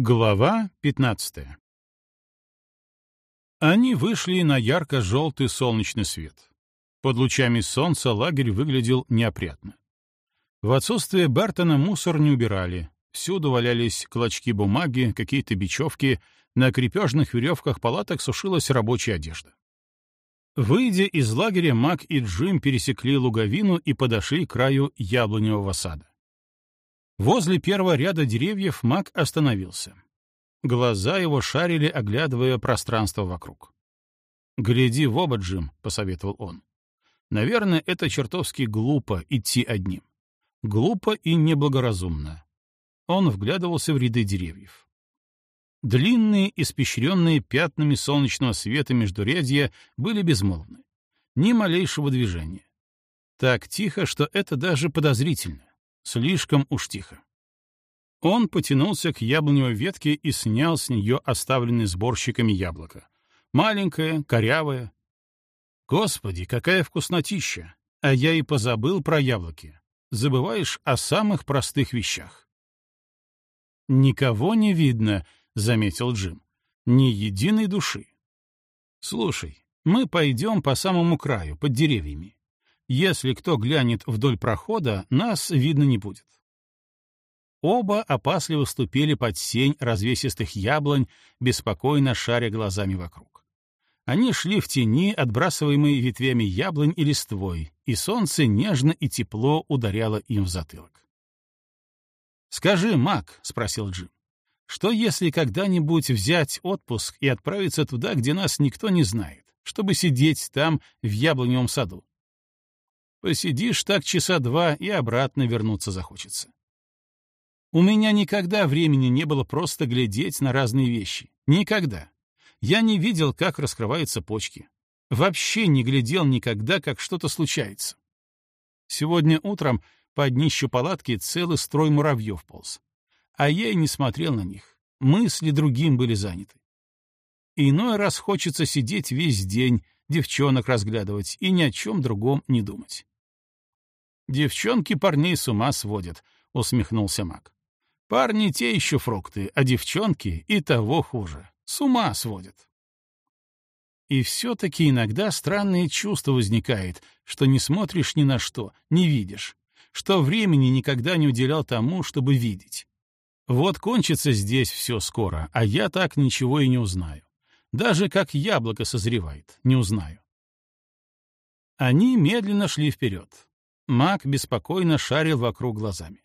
Глава 15 Они вышли на ярко-желтый солнечный свет. Под лучами солнца лагерь выглядел неопрятно. В отсутствие Бертона мусор не убирали. Всюду валялись клочки бумаги, какие-то бечевки, на крепежных веревках палаток сушилась рабочая одежда. Выйдя из лагеря, Мак и Джим пересекли луговину и подошли к краю яблоневого сада. Возле первого ряда деревьев маг остановился. Глаза его шарили, оглядывая пространство вокруг. «Гляди в оба, Джим», — посоветовал он. «Наверное, это чертовски глупо идти одним. Глупо и неблагоразумно». Он вглядывался в ряды деревьев. Длинные, испещренные пятнами солнечного света междурядья были безмолвны. Ни малейшего движения. Так тихо, что это даже подозрительно. Слишком уж тихо. Он потянулся к яблоневой ветке и снял с нее оставленное сборщиками яблоко. Маленькое, корявое. Господи, какая вкуснотища! А я и позабыл про яблоки. Забываешь о самых простых вещах. «Никого не видно», — заметил Джим. «Ни единой души. Слушай, мы пойдем по самому краю, под деревьями. Если кто глянет вдоль прохода, нас видно не будет. Оба опасливо ступили под сень развесистых яблонь, беспокойно шаря глазами вокруг. Они шли в тени, отбрасываемые ветвями яблонь и листвой, и солнце нежно и тепло ударяло им в затылок. «Скажи, Мак», — спросил Джим, — «что если когда-нибудь взять отпуск и отправиться туда, где нас никто не знает, чтобы сидеть там, в яблоневом саду? Посидишь так часа два и обратно вернуться захочется. У меня никогда времени не было просто глядеть на разные вещи. Никогда. Я не видел, как раскрываются почки. Вообще не глядел никогда, как что-то случается. Сегодня утром под днищу палатки целый строй муравьев полз. А я и не смотрел на них. Мысли другим были заняты. иной раз хочется сидеть весь день, девчонок разглядывать и ни о чем другом не думать. «Девчонки парней с ума сводят», — усмехнулся маг. «Парни те еще фрукты, а девчонки и того хуже. С ума сводят». И все-таки иногда странное чувство возникает, что не смотришь ни на что, не видишь, что времени никогда не уделял тому, чтобы видеть. Вот кончится здесь все скоро, а я так ничего и не узнаю. Даже как яблоко созревает, не узнаю. Они медленно шли вперед. Мак беспокойно шарил вокруг глазами.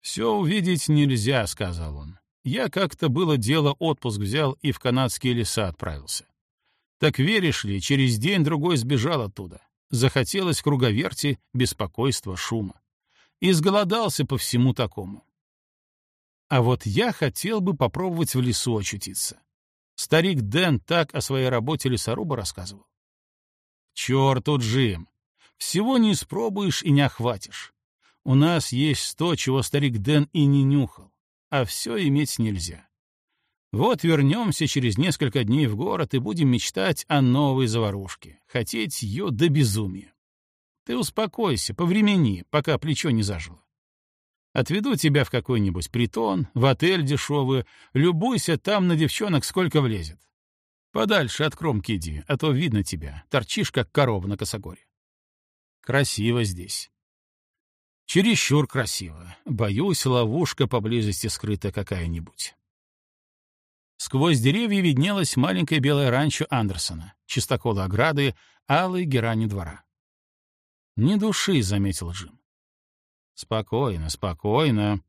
«Все увидеть нельзя», — сказал он. «Я как-то было дело отпуск взял и в канадские леса отправился. Так веришь ли, через день-другой сбежал оттуда. Захотелось круговерти, беспокойства, шума. Изголодался по всему такому. А вот я хотел бы попробовать в лесу очутиться. Старик Дэн так о своей работе лесоруба рассказывал. «Черту, Джим! Всего не испробуешь и не охватишь. У нас есть то, чего старик Дэн и не нюхал, а все иметь нельзя. Вот вернемся через несколько дней в город и будем мечтать о новой заварушке, хотеть ее до безумия. Ты успокойся, повремени, пока плечо не зажило. Отведу тебя в какой-нибудь притон, в отель дешевый, любуйся там на девчонок сколько влезет. Подальше от кромки иди, а то видно тебя, торчишь, как корова на косогоре. Красиво здесь. Чересчур красиво. Боюсь, ловушка поблизости скрыта какая-нибудь. Сквозь деревья виднелась маленькая белая ранчо Андерсона, чистокола ограды, алые герани двора. «Ни души», — заметил Джим. «Спокойно, спокойно».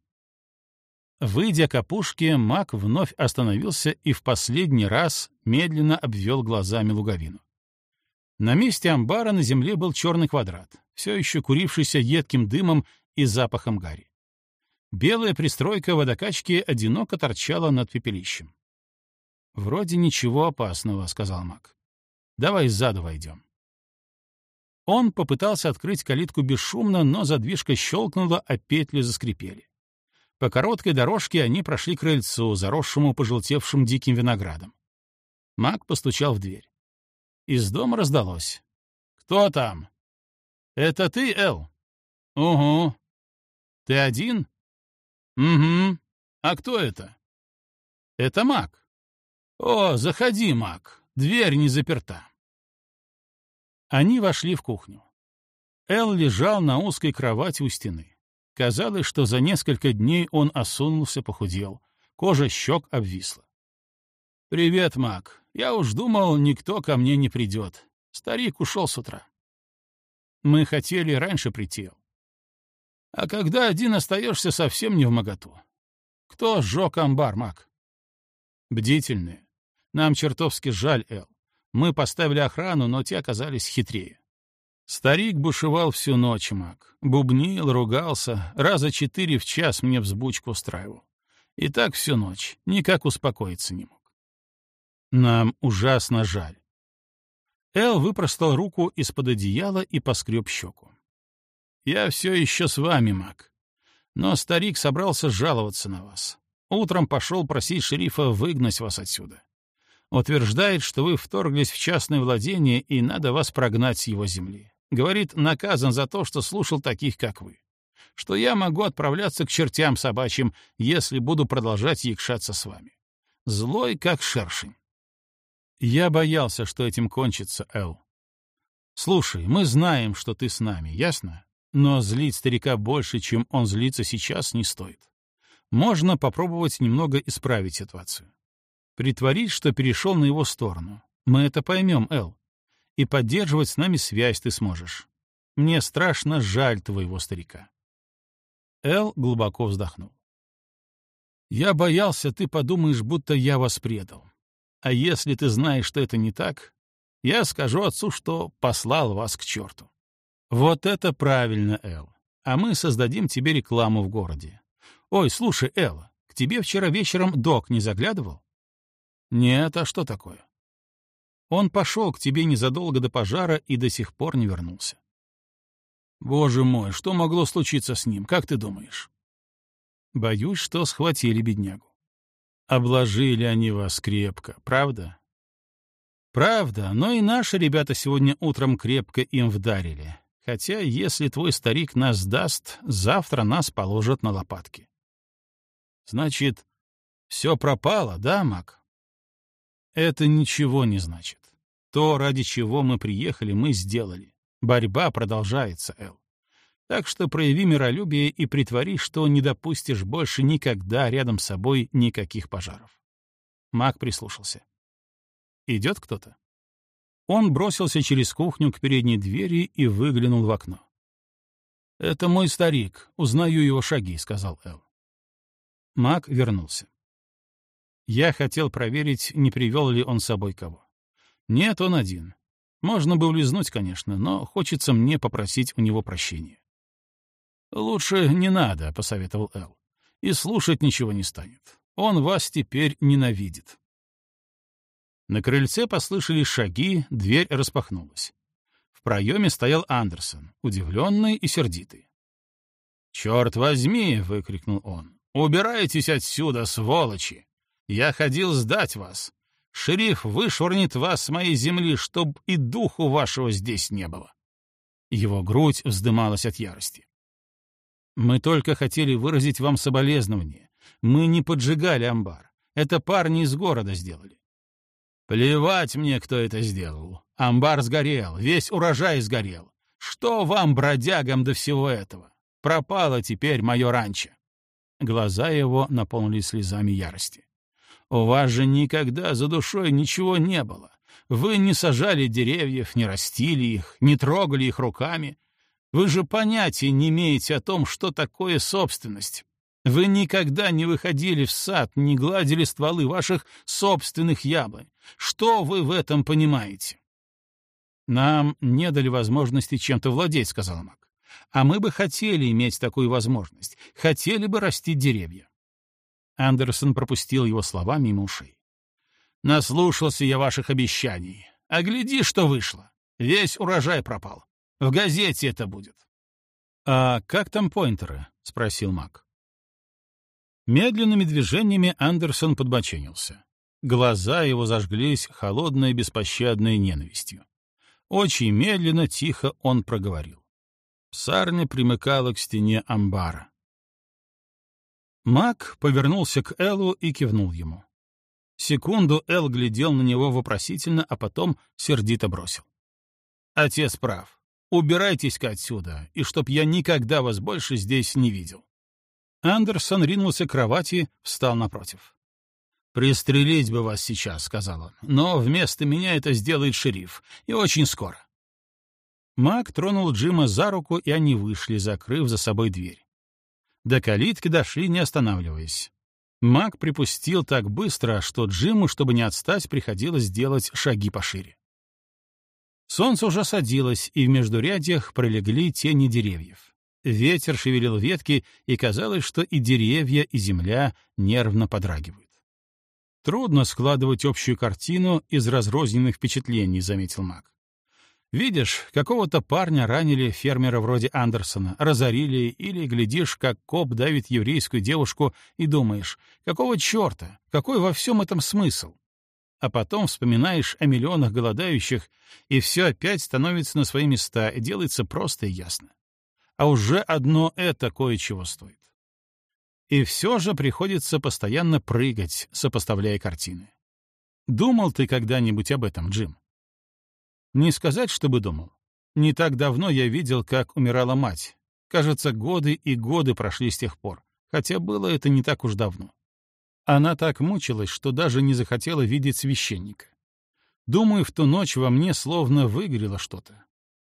Выйдя к опушке, маг вновь остановился и в последний раз медленно обвел глазами луговину. На месте амбара на земле был черный квадрат, все еще курившийся едким дымом и запахом гари. Белая пристройка водокачки одиноко торчала над пепелищем. «Вроде ничего опасного», — сказал маг. «Давай сзаду войдем». Он попытался открыть калитку бесшумно, но задвижка щелкнула, а петли заскрипели. По короткой дорожке они прошли к крыльцу, заросшему пожелтевшим диким виноградом. Маг постучал в дверь. Из дома раздалось. «Кто там?» «Это ты, Эл?» «Угу». «Ты один?» «Угу. А кто это?» «Это Мак». «О, заходи, Мак, дверь не заперта». Они вошли в кухню. Эл лежал на узкой кровати у стены. Казалось, что за несколько дней он осунулся, похудел. Кожа щек обвисла. «Привет, Мак. Я уж думал, никто ко мне не придет. Старик ушел с утра. Мы хотели раньше прийти. А когда один остаешься совсем не в моготу? Кто сжег амбар, Мак? Бдительные. Нам чертовски жаль, Эл. Мы поставили охрану, но те оказались хитрее. Старик бушевал всю ночь, Мак. Бубнил, ругался, раза четыре в час мне взбучку устраивал. И так всю ночь, никак успокоиться не мог. Нам ужасно жаль. Эл выпростал руку из-под одеяла и поскреб щеку. «Я все еще с вами, Мак. Но старик собрался жаловаться на вас. Утром пошел просить шерифа выгнать вас отсюда. Утверждает, что вы вторглись в частное владение, и надо вас прогнать с его земли. Говорит, наказан за то, что слушал таких, как вы. Что я могу отправляться к чертям собачьим, если буду продолжать якшаться с вами. Злой, как шершень. Я боялся, что этим кончится, Эл. Слушай, мы знаем, что ты с нами, ясно? Но злить старика больше, чем он злится сейчас, не стоит. Можно попробовать немного исправить ситуацию. Притворить, что перешел на его сторону. Мы это поймем, Эл. И поддерживать с нами связь ты сможешь. Мне страшно жаль твоего старика. Эл глубоко вздохнул. Я боялся, ты подумаешь, будто я вас предал. А если ты знаешь, что это не так, я скажу отцу, что послал вас к черту. Вот это правильно, Эл. А мы создадим тебе рекламу в городе. Ой, слушай, Элла, к тебе вчера вечером док не заглядывал? Нет, а что такое? Он пошел к тебе незадолго до пожара и до сих пор не вернулся. Боже мой, что могло случиться с ним, как ты думаешь? Боюсь, что схватили беднягу. Обложили они вас крепко, правда? Правда, но и наши ребята сегодня утром крепко им вдарили. Хотя, если твой старик нас даст, завтра нас положат на лопатки. Значит, все пропало, да, Мак? Это ничего не значит. То, ради чего мы приехали, мы сделали. Борьба продолжается, Эл. Так что прояви миролюбие и притвори, что не допустишь больше никогда рядом с собой никаких пожаров. Маг прислушался. Идет кто-то? Он бросился через кухню к передней двери и выглянул в окно. «Это мой старик, узнаю его шаги», — сказал Эл. Маг вернулся. Я хотел проверить, не привел ли он с собой кого. Нет, он один. Можно бы улизнуть, конечно, но хочется мне попросить у него прощения. «Лучше не надо», — посоветовал Эл. «И слушать ничего не станет. Он вас теперь ненавидит». На крыльце послышались шаги, дверь распахнулась. В проеме стоял Андерсон, удивленный и сердитый. «Черт возьми!» — выкрикнул он. «Убирайтесь отсюда, сволочи! Я ходил сдать вас. Шериф вышвырнет вас с моей земли, чтоб и духу вашего здесь не было». Его грудь вздымалась от ярости. Мы только хотели выразить вам соболезнование. Мы не поджигали амбар. Это парни из города сделали. Плевать мне, кто это сделал. Амбар сгорел, весь урожай сгорел. Что вам, бродягам, до всего этого? Пропало теперь мое ранчо. Глаза его наполнились слезами ярости. У вас же никогда за душой ничего не было. Вы не сажали деревьев, не растили их, не трогали их руками, вы же понятия не имеете о том, что такое собственность. Вы никогда не выходили в сад, не гладили стволы ваших собственных яблонь. Что вы в этом понимаете? Нам не дали возможности чем-то владеть, сказал Мак. А мы бы хотели иметь такую возможность, хотели бы растить деревья. Андерсон пропустил его слова мимо ушей. Наслушался я ваших обещаний. А гляди, что вышло. Весь урожай пропал. В газете это будет. «А как там поинтеры?» — спросил Мак. Медленными движениями Андерсон подбоченился. Глаза его зажглись холодной беспощадной ненавистью. Очень медленно, тихо он проговорил. Псарня примыкала к стене амбара. Мак повернулся к Эллу и кивнул ему. Секунду Эл глядел на него вопросительно, а потом сердито бросил. «Отец прав. Убирайтесь-ка отсюда, и чтоб я никогда вас больше здесь не видел». Андерсон ринулся к кровати, встал напротив. «Пристрелить бы вас сейчас», — сказал он, — «но вместо меня это сделает шериф, и очень скоро». Мак тронул Джима за руку, и они вышли, закрыв за собой дверь. До калитки дошли, не останавливаясь. Мак припустил так быстро, что Джиму, чтобы не отстать, приходилось делать шаги пошире. Солнце уже садилось, и в междурядьях пролегли тени деревьев. Ветер шевелил ветки, и казалось, что и деревья, и земля нервно подрагивают. Трудно складывать общую картину из разрозненных впечатлений, заметил Мак. Видишь, какого-то парня ранили фермера вроде Андерсона, разорили, или глядишь, как коп давит еврейскую девушку, и думаешь, какого черта, какой во всем этом смысл? А потом вспоминаешь о миллионах голодающих, и все опять становится на свои места, и делается просто и ясно. А уже одно это кое-чего стоит. И все же приходится постоянно прыгать, сопоставляя картины. Думал ты когда-нибудь об этом, Джим? Не сказать, чтобы думал. Не так давно я видел, как умирала мать. Кажется, годы и годы прошли с тех пор, хотя было это не так уж давно. Она так мучилась, что даже не захотела видеть священника. Думаю, в ту ночь во мне словно выгорело что-то.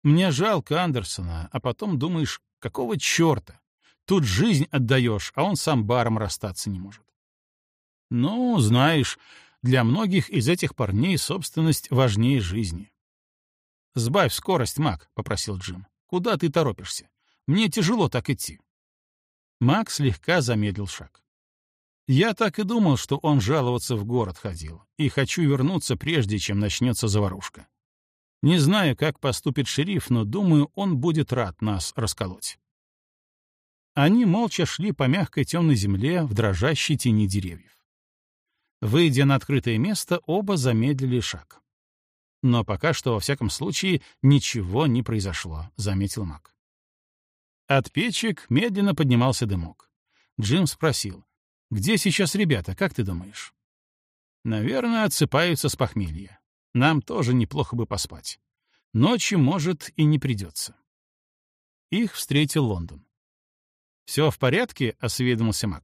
Мне жалко Андерсона, а потом думаешь, какого черта? Тут жизнь отдаешь, а он сам баром расстаться не может. Ну, знаешь, для многих из этих парней собственность важнее жизни. «Сбавь скорость, Мак», — попросил Джим. «Куда ты торопишься? Мне тяжело так идти». Мак слегка замедлил шаг. «Я так и думал, что он жаловаться в город ходил, и хочу вернуться, прежде чем начнется заварушка. Не знаю, как поступит шериф, но думаю, он будет рад нас расколоть». Они молча шли по мягкой темной земле в дрожащей тени деревьев. Выйдя на открытое место, оба замедлили шаг. Но пока что, во всяком случае, ничего не произошло, — заметил Мак. От печек медленно поднимался дымок. Джим спросил, «Где сейчас ребята, как ты думаешь?» «Наверное, отсыпаются с похмелья. Нам тоже неплохо бы поспать. Ночью, может, и не придется». Их встретил Лондон. «Все в порядке?» — осведомился Мак.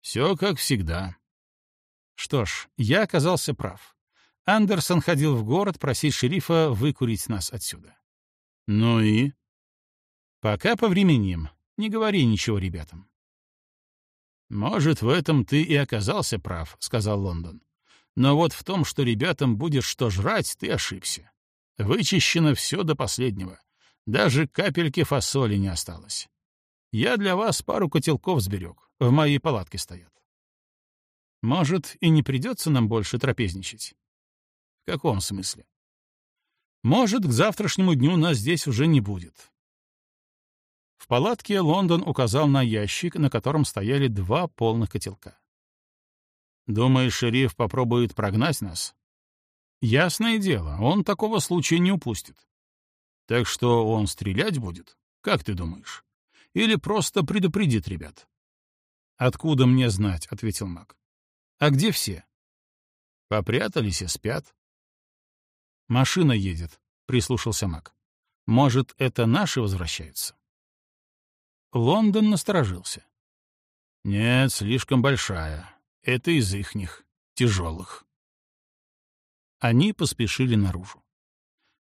«Все как всегда». Что ж, я оказался прав. Андерсон ходил в город просить шерифа выкурить нас отсюда. Ну и? Пока повременим. Не говори ничего ребятам. «Может, в этом ты и оказался прав», — сказал Лондон. «Но вот в том, что ребятам будет что жрать, ты ошибся. Вычищено все до последнего. Даже капельки фасоли не осталось. Я для вас пару котелков сберег. В моей палатке стоят. Может, и не придется нам больше трапезничать каком смысле? Может, к завтрашнему дню нас здесь уже не будет. В палатке Лондон указал на ящик, на котором стояли два полных котелка. «Думаешь, шериф попробует прогнать нас?» «Ясное дело, он такого случая не упустит. Так что он стрелять будет? Как ты думаешь? Или просто предупредит ребят?» «Откуда мне знать?» — ответил Мак. «А где все?» «Попрятались и спят. «Машина едет», — прислушался Мак. «Может, это наши возвращаются?» Лондон насторожился. «Нет, слишком большая. Это из ихних, тяжелых». Они поспешили наружу.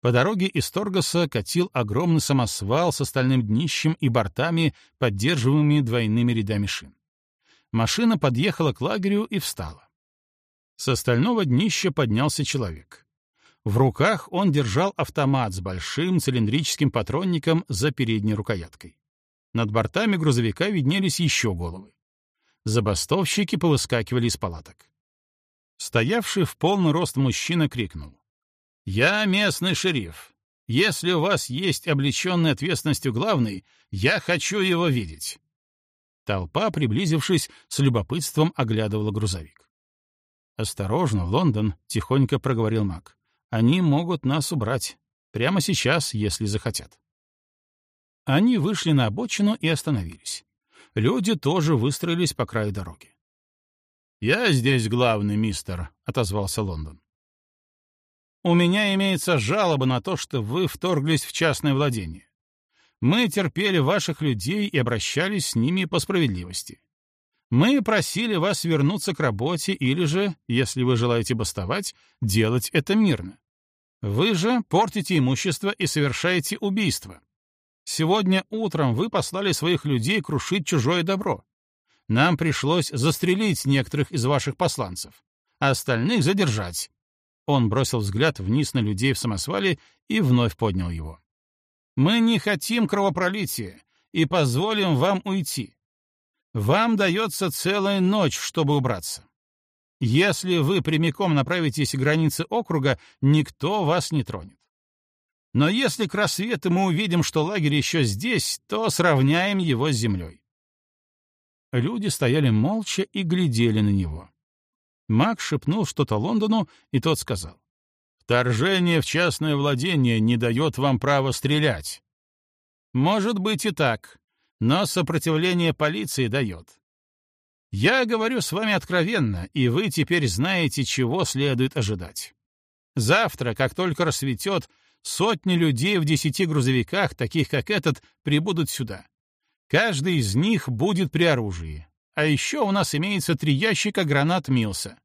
По дороге из Торгаса катил огромный самосвал с остальным днищем и бортами, поддерживаемыми двойными рядами шин. Машина подъехала к лагерю и встала. С остального днища поднялся человек. В руках он держал автомат с большим цилиндрическим патронником за передней рукояткой. Над бортами грузовика виднелись еще головы. Забастовщики повыскакивали из палаток. Стоявший в полный рост мужчина крикнул. «Я местный шериф. Если у вас есть облеченный ответственностью главный, я хочу его видеть». Толпа, приблизившись, с любопытством оглядывала грузовик. «Осторожно, Лондон», — тихонько проговорил Мак. Они могут нас убрать. Прямо сейчас, если захотят. Они вышли на обочину и остановились. Люди тоже выстроились по краю дороги. «Я здесь главный, мистер», — отозвался Лондон. «У меня имеется жалоба на то, что вы вторглись в частное владение. Мы терпели ваших людей и обращались с ними по справедливости. Мы просили вас вернуться к работе или же, если вы желаете бастовать, делать это мирно. Вы же портите имущество и совершаете убийство. Сегодня утром вы послали своих людей крушить чужое добро. Нам пришлось застрелить некоторых из ваших посланцев, а остальных задержать. Он бросил взгляд вниз на людей в самосвале и вновь поднял его. Мы не хотим кровопролития и позволим вам уйти. Вам дается целая ночь, чтобы убраться. Если вы прямиком направитесь к границе округа, никто вас не тронет. Но если к рассвету мы увидим, что лагерь еще здесь, то сравняем его с землей. Люди стояли молча и глядели на него. Мак шепнул что-то Лондону, и тот сказал. «Вторжение в частное владение не дает вам права стрелять». «Может быть и так, но сопротивление полиции дает. Я говорю с вами откровенно, и вы теперь знаете, чего следует ожидать. Завтра, как только рассветет, сотни людей в десяти грузовиках, таких как этот, прибудут сюда. Каждый из них будет при оружии. А еще у нас имеется три ящика гранат Милса.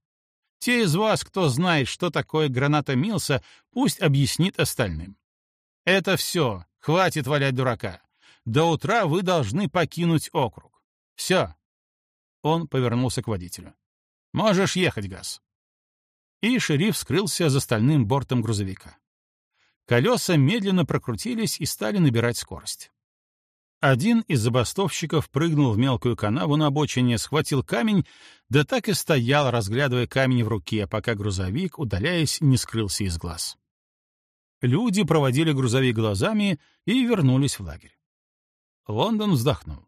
Те из вас, кто знает, что такое граната Милса, пусть объяснит остальным. Это все. Хватит валять дурака. До утра вы должны покинуть округ. Все. Он повернулся к водителю. Можешь ехать, Газ. И шериф скрылся за стальным бортом грузовика. Колеса медленно прокрутились и стали набирать скорость. Один из забастовщиков прыгнул в мелкую канаву на обочине, схватил камень, да так и стоял, разглядывая камень в руке, пока грузовик, удаляясь, не скрылся из глаз. Люди проводили грузовик глазами и вернулись в лагерь. Лондон вздохнул.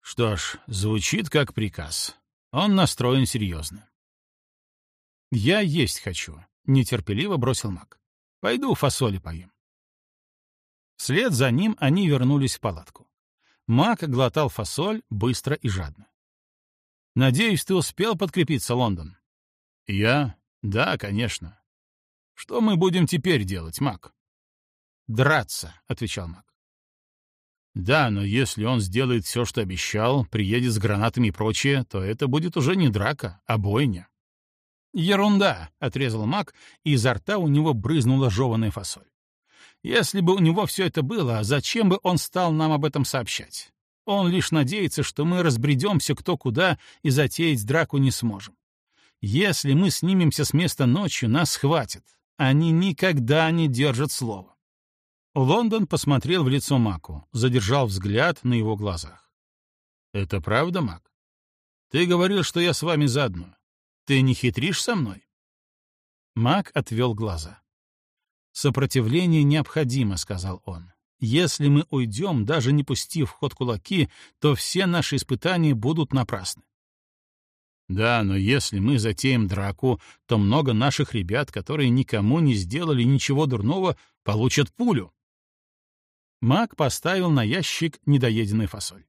Что ж, звучит как приказ. Он настроен серьезно. «Я есть хочу», — нетерпеливо бросил маг. «Пойду фасоли поем». Вслед за ним они вернулись в палатку. Мак глотал фасоль быстро и жадно. «Надеюсь, ты успел подкрепиться, Лондон?» «Я? Да, конечно. Что мы будем теперь делать, Мак?» «Драться», — отвечал Мак. «Да, но если он сделает все, что обещал, приедет с гранатами и прочее, то это будет уже не драка, а бойня». «Ерунда!» — отрезал Мак, и изо рта у него брызнула жеванная фасоль. Если бы у него все это было, зачем бы он стал нам об этом сообщать? Он лишь надеется, что мы разбредемся кто куда и затеять драку не сможем. Если мы снимемся с места ночью, нас схватят. Они никогда не держат слова. Лондон посмотрел в лицо Маку, задержал взгляд на его глазах. «Это правда, Мак? Ты говорил, что я с вами заодно. Ты не хитришь со мной?» Мак отвел глаза. «Сопротивление необходимо», — сказал он. «Если мы уйдем, даже не пустив в ход кулаки, то все наши испытания будут напрасны». «Да, но если мы затеем драку, то много наших ребят, которые никому не сделали ничего дурного, получат пулю». Мак поставил на ящик недоеденную фасоль.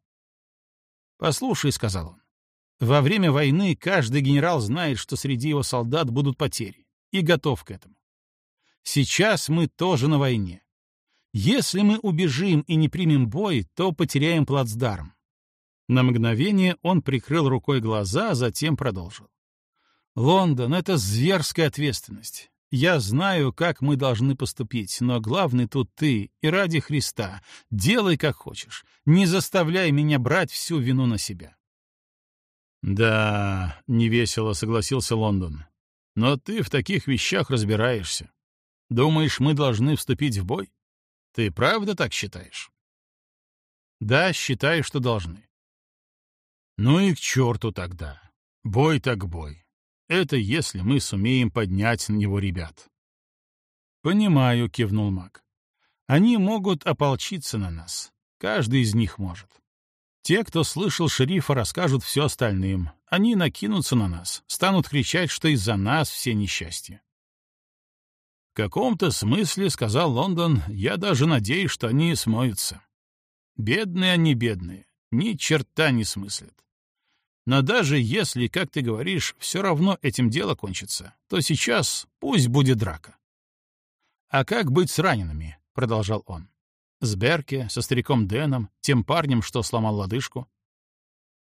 «Послушай», — сказал он, — «во время войны каждый генерал знает, что среди его солдат будут потери, и готов к этому. Сейчас мы тоже на войне. Если мы убежим и не примем бой, то потеряем плацдарм. На мгновение он прикрыл рукой глаза, а затем продолжил. «Лондон — это зверская ответственность. Я знаю, как мы должны поступить, но главный тут ты, и ради Христа. Делай, как хочешь. Не заставляй меня брать всю вину на себя». «Да», — невесело согласился Лондон, — «но ты в таких вещах разбираешься. Думаешь, мы должны вступить в бой? Ты правда так считаешь? Да, считаю, что должны. Ну и к черту тогда. Бой так бой. Это если мы сумеем поднять на него ребят. Понимаю, кивнул Мак. Они могут ополчиться на нас. Каждый из них может. Те, кто слышал шерифа, расскажут все остальным. Они накинутся на нас, станут кричать, что из-за нас все несчастья. В каком-то смысле, — сказал Лондон, — я даже надеюсь, что они смоются. Бедные они, бедные, ни черта не смыслят. Но даже если, как ты говоришь, все равно этим дело кончится, то сейчас пусть будет драка. «А как быть с ранеными?» — продолжал он. «С Берке, со стариком Дэном, тем парнем, что сломал лодыжку?»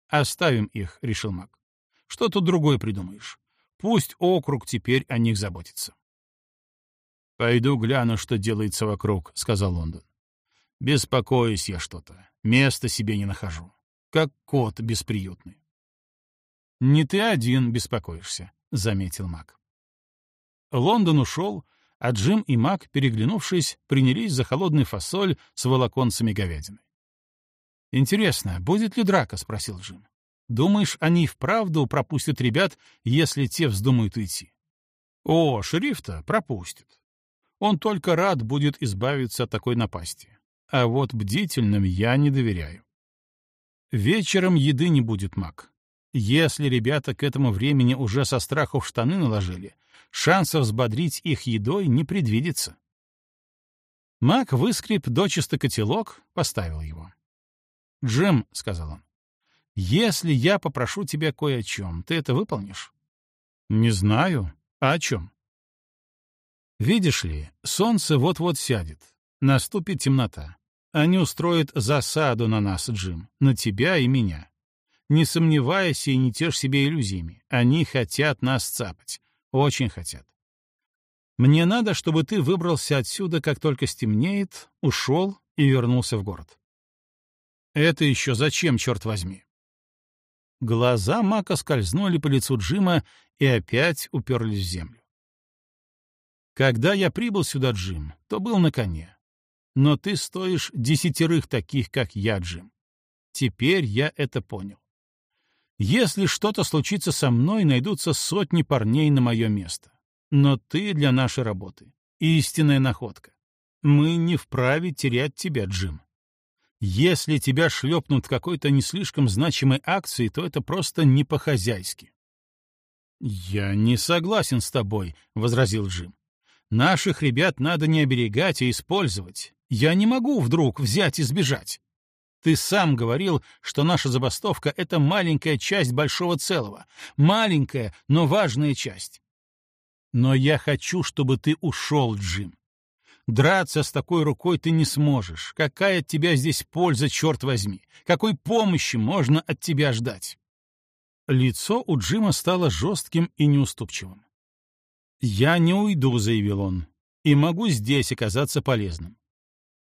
«Оставим их», — решил Мак. «Что тут другое придумаешь? Пусть округ теперь о них заботится». «Пойду гляну, что делается вокруг», — сказал Лондон. «Беспокоюсь я что-то. Места себе не нахожу. Как кот бесприютный». «Не ты один беспокоишься», — заметил Мак. Лондон ушел, а Джим и Мак, переглянувшись, принялись за холодный фасоль с волоконцами говядины. «Интересно, будет ли драка?» — спросил Джим. «Думаешь, они вправду пропустят ребят, если те вздумают уйти?» «О, шериф-то пропустит. Он только рад будет избавиться от такой напасти. А вот бдительным я не доверяю. Вечером еды не будет, Мак. Если ребята к этому времени уже со страху в штаны наложили, шансов взбодрить их едой не предвидится. Мак выскреб дочисто котелок, поставил его. «Джим», — сказал он, — «если я попрошу тебя кое о чем, ты это выполнишь?» «Не знаю. А о чем?» Видишь ли, солнце вот-вот сядет, наступит темнота. Они устроят засаду на нас, Джим, на тебя и меня. Не сомневайся и не тешь себе иллюзиями. Они хотят нас цапать. Очень хотят. Мне надо, чтобы ты выбрался отсюда, как только стемнеет, ушел и вернулся в город. Это еще зачем, черт возьми? Глаза Мака скользнули по лицу Джима и опять уперлись в землю. Когда я прибыл сюда, Джим, то был на коне. Но ты стоишь десятерых таких, как я, Джим. Теперь я это понял. Если что-то случится со мной, найдутся сотни парней на мое место. Но ты для нашей работы — истинная находка. Мы не вправе терять тебя, Джим. Если тебя шлепнут какой-то не слишком значимой акции, то это просто не по-хозяйски. «Я не согласен с тобой», — возразил Джим. Наших ребят надо не оберегать, а использовать. Я не могу вдруг взять и сбежать. Ты сам говорил, что наша забастовка — это маленькая часть большого целого. Маленькая, но важная часть. Но я хочу, чтобы ты ушел, Джим. Драться с такой рукой ты не сможешь. Какая от тебя здесь польза, черт возьми? Какой помощи можно от тебя ждать? Лицо у Джима стало жестким и неуступчивым. «Я не уйду», — заявил он, — «и могу здесь оказаться полезным.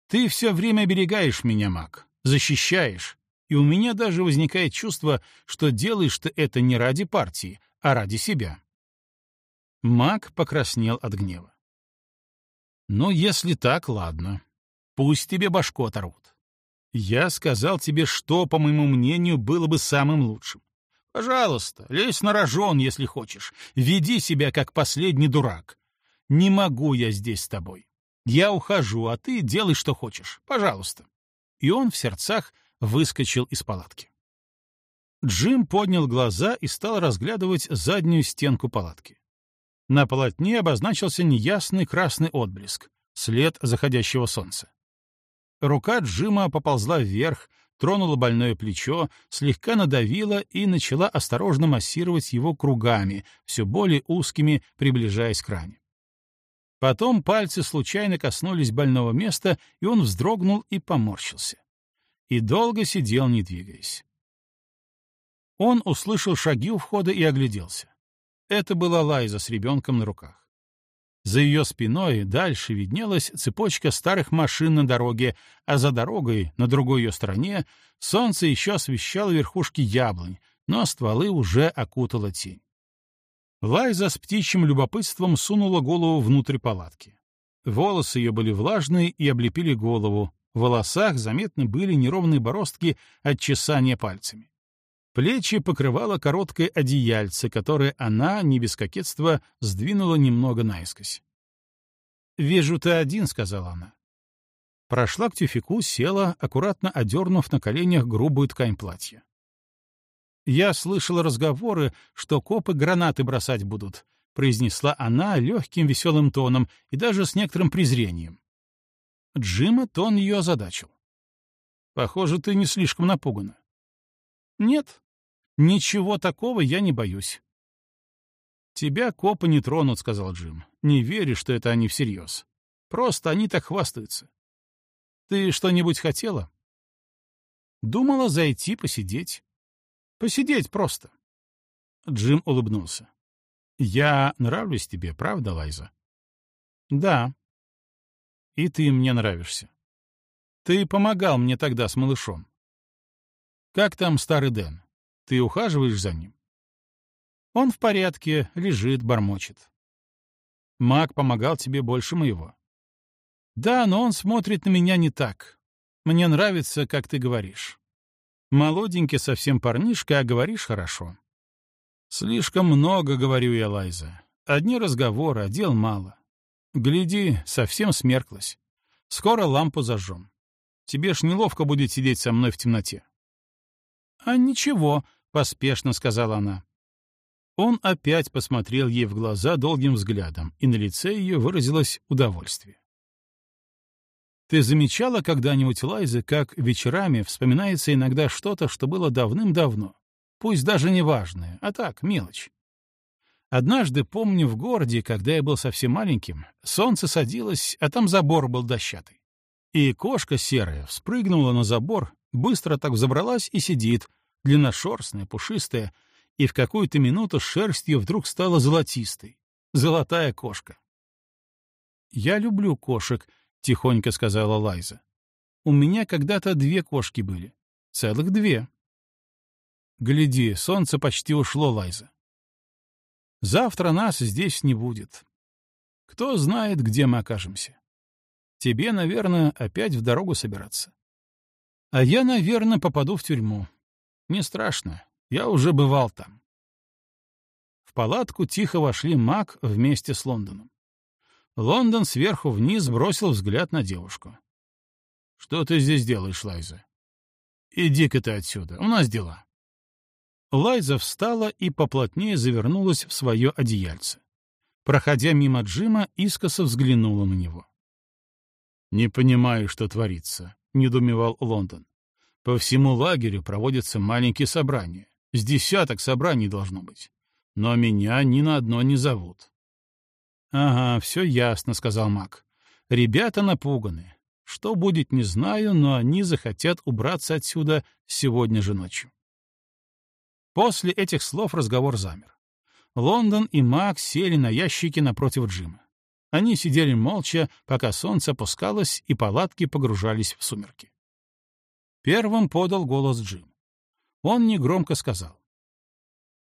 Ты все время оберегаешь меня, маг, защищаешь, и у меня даже возникает чувство, что делаешь ты это не ради партии, а ради себя». Маг покраснел от гнева. «Ну, если так, ладно. Пусть тебе башку оторвут. Я сказал тебе, что, по моему мнению, было бы самым лучшим. Пожалуйста, лезь на рожон, если хочешь. Веди себя, как последний дурак. Не могу я здесь с тобой. Я ухожу, а ты делай, что хочешь. Пожалуйста. И он в сердцах выскочил из палатки. Джим поднял глаза и стал разглядывать заднюю стенку палатки. На полотне обозначился неясный красный отблеск, след заходящего солнца. Рука Джима поползла вверх, тронула больное плечо, слегка надавила и начала осторожно массировать его кругами, все более узкими, приближаясь к ране. Потом пальцы случайно коснулись больного места, и он вздрогнул и поморщился. И долго сидел, не двигаясь. Он услышал шаги у входа и огляделся. Это была Лайза с ребенком на руках. За ее спиной дальше виднелась цепочка старых машин на дороге, а за дорогой, на другой ее стороне, солнце еще освещало верхушки яблонь, но стволы уже окутала тень. Лайза с птичьим любопытством сунула голову внутрь палатки. Волосы ее были влажные и облепили голову, в волосах заметны были неровные бороздки от чесания пальцами. Плечи покрывало короткое одеяльце, которое она, не без кокетства, сдвинула немного наискось. «Вижу, ты один», — сказала она. Прошла к тюфику, села, аккуратно одернув на коленях грубую ткань платья. «Я слышала разговоры, что копы гранаты бросать будут», — произнесла она легким веселым тоном и даже с некоторым презрением. Джима тон ее озадачил. «Похоже, ты не слишком напугана». «Нет, Ничего такого я не боюсь. «Тебя копы не тронут», — сказал Джим. «Не верю, что это они всерьез. Просто они так хвастаются. Ты что-нибудь хотела?» «Думала зайти посидеть. Посидеть просто». Джим улыбнулся. «Я нравлюсь тебе, правда, Лайза?» «Да». «И ты мне нравишься. Ты помогал мне тогда с малышом. Как там старый Дэн? Ты ухаживаешь за ним?» Он в порядке, лежит, бормочет. Маг помогал тебе больше моего. Да, но он смотрит на меня не так. Мне нравится, как ты говоришь. Молоденький совсем парнишка, а говоришь хорошо. Слишком много, говорю я, Лайза. Одни разговоры, а дел мало. Гляди, совсем смерклась. Скоро лампу зажжем. Тебе ж неловко будет сидеть со мной в темноте. — А ничего, — поспешно сказала она. Он опять посмотрел ей в глаза долгим взглядом, и на лице ее выразилось удовольствие. Ты замечала когда-нибудь, Лайза, как вечерами вспоминается иногда что-то, что было давным-давно? Пусть даже не важное, а так, мелочь. Однажды, помню, в городе, когда я был совсем маленьким, солнце садилось, а там забор был дощатый. И кошка серая вспрыгнула на забор, быстро так взобралась и сидит, длинношерстная, пушистая, и в какую-то минуту шерсть ее вдруг стала золотистой. Золотая кошка. «Я люблю кошек», — тихонько сказала Лайза. «У меня когда-то две кошки были. Целых две». «Гляди, солнце почти ушло, Лайза. Завтра нас здесь не будет. Кто знает, где мы окажемся. Тебе, наверное, опять в дорогу собираться. А я, наверное, попаду в тюрьму. Не страшно, я уже бывал там. В палатку тихо вошли Мак вместе с Лондоном. Лондон сверху вниз бросил взгляд на девушку. «Что ты здесь делаешь, Лайза?» «Иди-ка ты отсюда, у нас дела». Лайза встала и поплотнее завернулась в свое одеяльце. Проходя мимо Джима, искоса взглянула на него. «Не понимаю, что творится», — недоумевал Лондон. «По всему лагерю проводятся маленькие собрания. С десяток собраний должно быть. Но меня ни на одно не зовут. — Ага, все ясно, — сказал Мак. — Ребята напуганы. Что будет, не знаю, но они захотят убраться отсюда сегодня же ночью. После этих слов разговор замер. Лондон и Мак сели на ящики напротив Джима. Они сидели молча, пока солнце опускалось и палатки погружались в сумерки. Первым подал голос Джим. Он негромко сказал.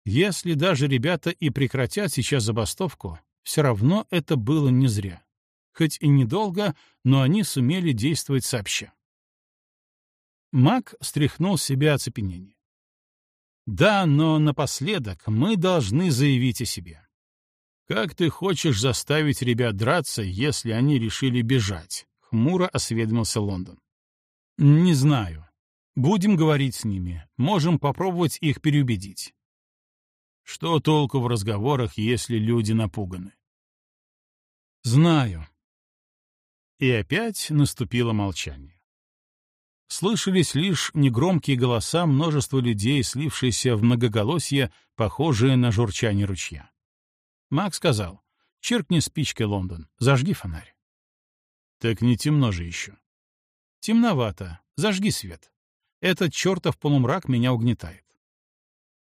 «Если даже ребята и прекратят сейчас забастовку, все равно это было не зря. Хоть и недолго, но они сумели действовать сообща». Мак стряхнул с себя оцепенение. «Да, но напоследок мы должны заявить о себе. Как ты хочешь заставить ребят драться, если они решили бежать?» — хмуро осведомился Лондон. «Не знаю. Будем говорить с ними, можем попробовать их переубедить. Что толку в разговорах, если люди напуганы? Знаю. И опять наступило молчание. Слышались лишь негромкие голоса множества людей, слившиеся в многоголосье, похожее на журчание ручья. Мак сказал, «Черкни спичкой, Лондон, зажги фонарь». «Так не темно же еще». «Темновато. Зажги свет». Этот чертов полумрак меня угнетает.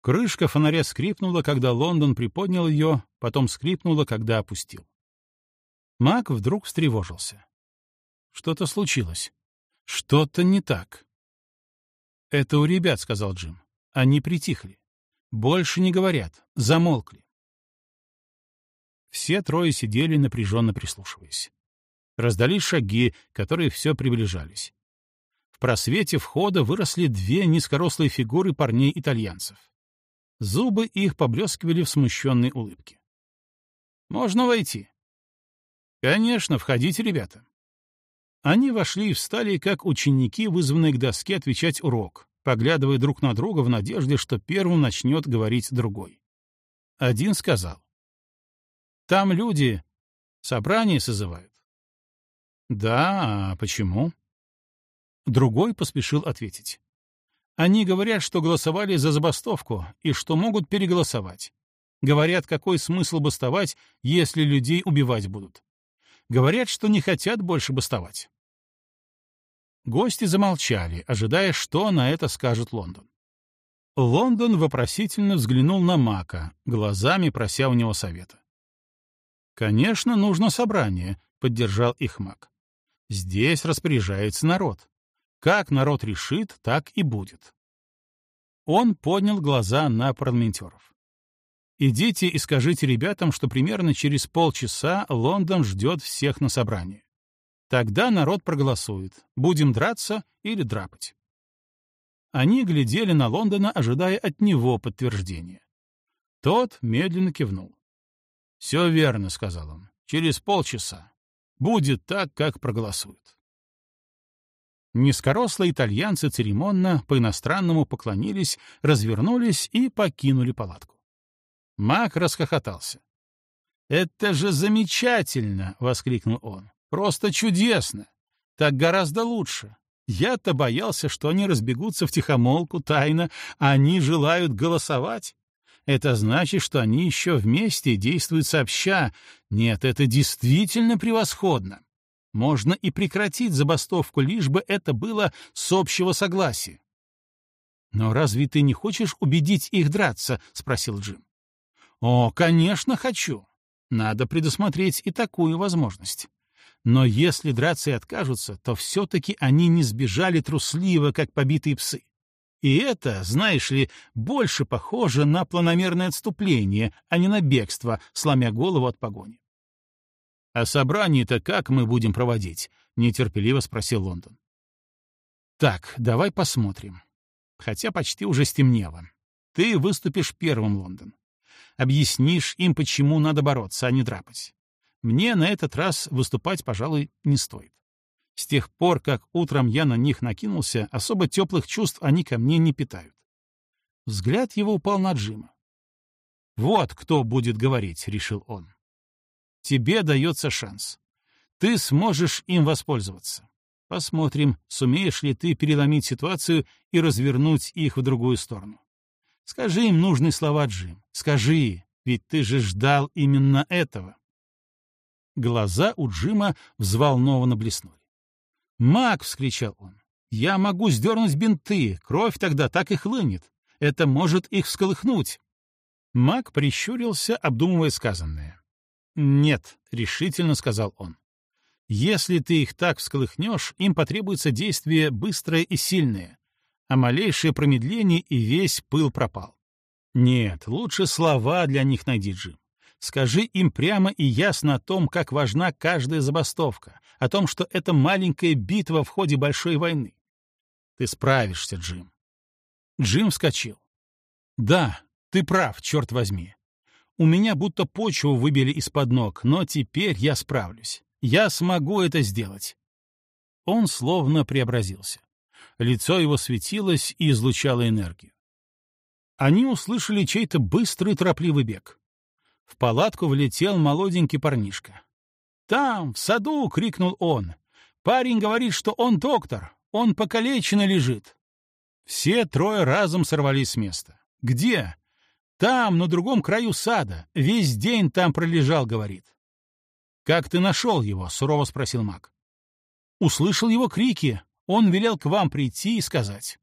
Крышка фонаря скрипнула, когда Лондон приподнял ее, потом скрипнула, когда опустил. Мак вдруг встревожился. Что-то случилось. Что-то не так. «Это у ребят», — сказал Джим. «Они притихли. Больше не говорят. Замолкли». Все трое сидели, напряженно прислушиваясь. Раздались шаги, которые все приближались. В просвете входа выросли две низкорослые фигуры парней-итальянцев. Зубы их поблескивали в смущенной улыбке. «Можно войти?» «Конечно, входите, ребята». Они вошли и встали, как ученики, вызванные к доске отвечать урок, поглядывая друг на друга в надежде, что первым начнет говорить другой. Один сказал. «Там люди собрание созывают». «Да, а почему?» Другой поспешил ответить. Они говорят, что голосовали за забастовку и что могут переголосовать. Говорят, какой смысл бастовать, если людей убивать будут. Говорят, что не хотят больше бастовать. Гости замолчали, ожидая, что на это скажет Лондон. Лондон вопросительно взглянул на Мака, глазами прося у него совета. «Конечно, нужно собрание», — поддержал их Мак. «Здесь распоряжается народ. Как народ решит, так и будет». Он поднял глаза на парламентеров. «Идите и скажите ребятам, что примерно через полчаса Лондон ждет всех на собрании. Тогда народ проголосует, будем драться или драпать». Они глядели на Лондона, ожидая от него подтверждения. Тот медленно кивнул. «Все верно», — сказал он. «Через полчаса. Будет так, как проголосуют». Низкорослые итальянцы церемонно по-иностранному поклонились, развернулись и покинули палатку. Мак расхохотался. «Это же замечательно!» — воскликнул он. «Просто чудесно! Так гораздо лучше. Я-то боялся, что они разбегутся в тихомолку тайно, а они желают голосовать. Это значит, что они еще вместе действуют сообща. Нет, это действительно превосходно. Можно и прекратить забастовку, лишь бы это было с общего согласия. «Но разве ты не хочешь убедить их драться?» — спросил Джим. «О, конечно, хочу. Надо предусмотреть и такую возможность. Но если драться и откажутся, то все-таки они не сбежали трусливо, как побитые псы. И это, знаешь ли, больше похоже на планомерное отступление, а не на бегство, сломя голову от погони. «А собрание-то как мы будем проводить?» — нетерпеливо спросил Лондон. «Так, давай посмотрим. Хотя почти уже стемнело. Ты выступишь первым, Лондон. Объяснишь им, почему надо бороться, а не драпать. Мне на этот раз выступать, пожалуй, не стоит. С тех пор, как утром я на них накинулся, особо теплых чувств они ко мне не питают. Взгляд его упал на Джима. «Вот кто будет говорить», — решил он. «Тебе дается шанс. Ты сможешь им воспользоваться. Посмотрим, сумеешь ли ты переломить ситуацию и развернуть их в другую сторону. Скажи им нужные слова, Джим. Скажи, ведь ты же ждал именно этого». Глаза у Джима взволнованно блеснули. «Маг!» — вскричал он. «Я могу сдернуть бинты, кровь тогда так и хлынет. Это может их всколыхнуть». Маг прищурился, обдумывая сказанное. «Нет», — решительно сказал он. «Если ты их так всколыхнешь, им потребуется действие быстрое и сильное, а малейшее промедление и весь пыл пропал. Нет, лучше слова для них найди, Джим. Скажи им прямо и ясно о том, как важна каждая забастовка, о том, что это маленькая битва в ходе большой войны. Ты справишься, Джим. Джим вскочил. Да, ты прав, черт возьми. У меня будто почву выбили из-под ног, но теперь я справлюсь. Я смогу это сделать. Он словно преобразился. Лицо его светилось и излучало энергию. Они услышали чей-то быстрый торопливый бег. В палатку влетел молоденький парнишка. «Там, в саду!» — крикнул он. «Парень говорит, что он доктор. Он покалеченно лежит». Все трое разом сорвались с места. «Где?» «Там, на другом краю сада. Весь день там пролежал», — говорит. «Как ты нашел его?» — сурово спросил маг. «Услышал его крики. Он велел к вам прийти и сказать».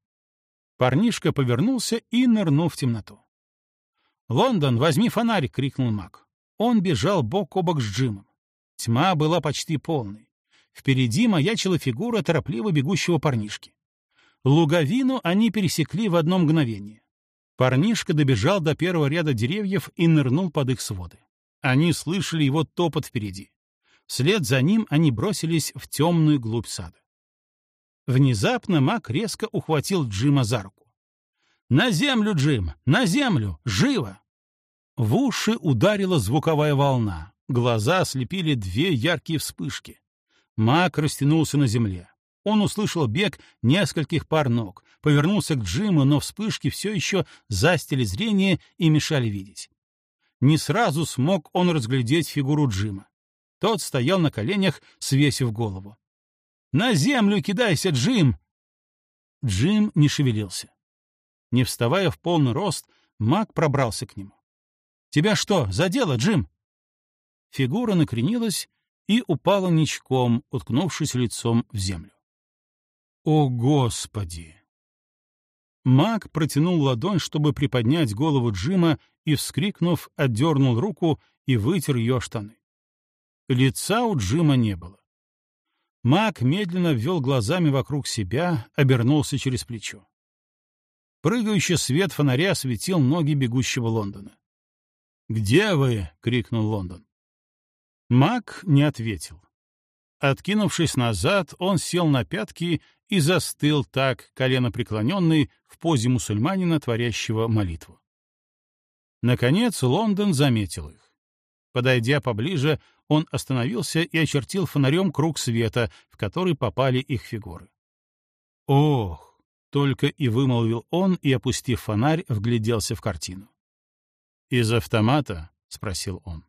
Парнишка повернулся и нырнул в темноту. «Лондон, возьми фонарик!» — крикнул Мак. Он бежал бок о бок с Джимом. Тьма была почти полной. Впереди маячила фигура торопливо бегущего парнишки. Луговину они пересекли в одно мгновение. Парнишка добежал до первого ряда деревьев и нырнул под их своды. Они слышали его топот впереди. Вслед за ним они бросились в темную глубь сада. Внезапно Мак резко ухватил Джима за руку. «На землю, Джим! На землю! Живо!» В уши ударила звуковая волна. Глаза ослепили две яркие вспышки. Мак растянулся на земле. Он услышал бег нескольких пар ног, повернулся к Джиму, но вспышки все еще застили зрение и мешали видеть. Не сразу смог он разглядеть фигуру Джима. Тот стоял на коленях, свесив голову. «На землю кидайся, Джим!» Джим не шевелился. Не вставая в полный рост, маг пробрался к нему. «Тебя что, задело, Джим?» Фигура накренилась и упала ничком, уткнувшись лицом в землю. «О, Господи!» Маг протянул ладонь, чтобы приподнять голову Джима, и, вскрикнув, отдернул руку и вытер ее штаны. Лица у Джима не было. Маг медленно ввел глазами вокруг себя, обернулся через плечо. Прыгающий свет фонаря светил ноги бегущего Лондона. «Где вы?» — крикнул Лондон. Маг не ответил. Откинувшись назад, он сел на пятки и застыл так, колено преклоненный, в позе мусульманина, творящего молитву. Наконец Лондон заметил их. Подойдя поближе, он остановился и очертил фонарем круг света, в который попали их фигуры. «Ох!» — только и вымолвил он, и, опустив фонарь, вгляделся в картину. «Из автомата?» — спросил он.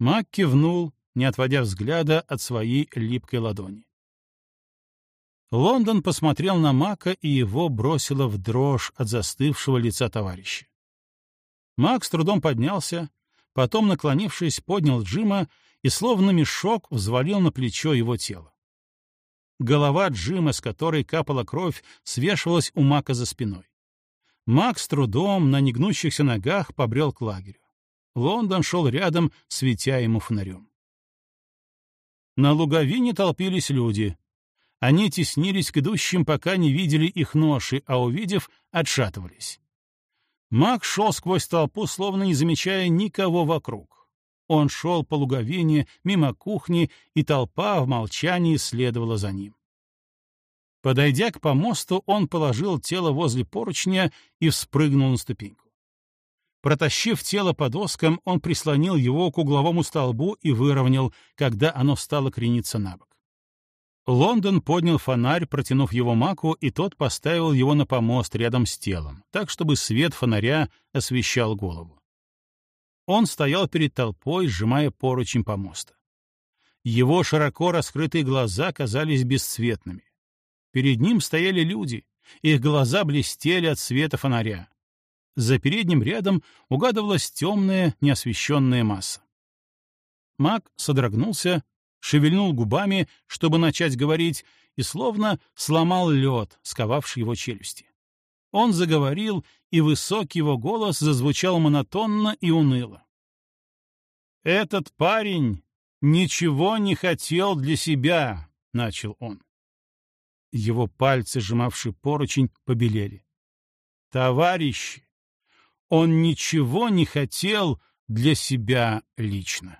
Мак кивнул, не отводя взгляда от своей липкой ладони. Лондон посмотрел на Мака, и его бросило в дрожь от застывшего лица товарища. Мак с трудом поднялся, потом, наклонившись, поднял Джима и словно мешок взвалил на плечо его тело. Голова Джима, с которой капала кровь, свешивалась у Мака за спиной. Мак с трудом на негнущихся ногах побрел к лагерю. Лондон шел рядом, светя ему фонарем. На луговине толпились люди. Они теснились к идущим, пока не видели их ноши, а увидев, отшатывались. Маг шел сквозь толпу, словно не замечая никого вокруг. Он шел по луговине, мимо кухни, и толпа в молчании следовала за ним. Подойдя к помосту, он положил тело возле поручня и вспрыгнул на ступеньку. Протащив тело по доскам, он прислонил его к угловому столбу и выровнял, когда оно стало крениться на бок. Лондон поднял фонарь, протянув его маку, и тот поставил его на помост рядом с телом, так, чтобы свет фонаря освещал голову. Он стоял перед толпой, сжимая поручень помоста. Его широко раскрытые глаза казались бесцветными. Перед ним стояли люди, их глаза блестели от света фонаря. За передним рядом угадывалась темная, неосвещенная масса. Маг содрогнулся, шевельнул губами, чтобы начать говорить, и словно сломал лед, сковавший его челюсти. Он заговорил, и высокий его голос зазвучал монотонно и уныло. «Этот парень ничего не хотел для себя», — начал он. Его пальцы, сжимавшие поручень, побелели. «Товарищи, он ничего не хотел для себя лично.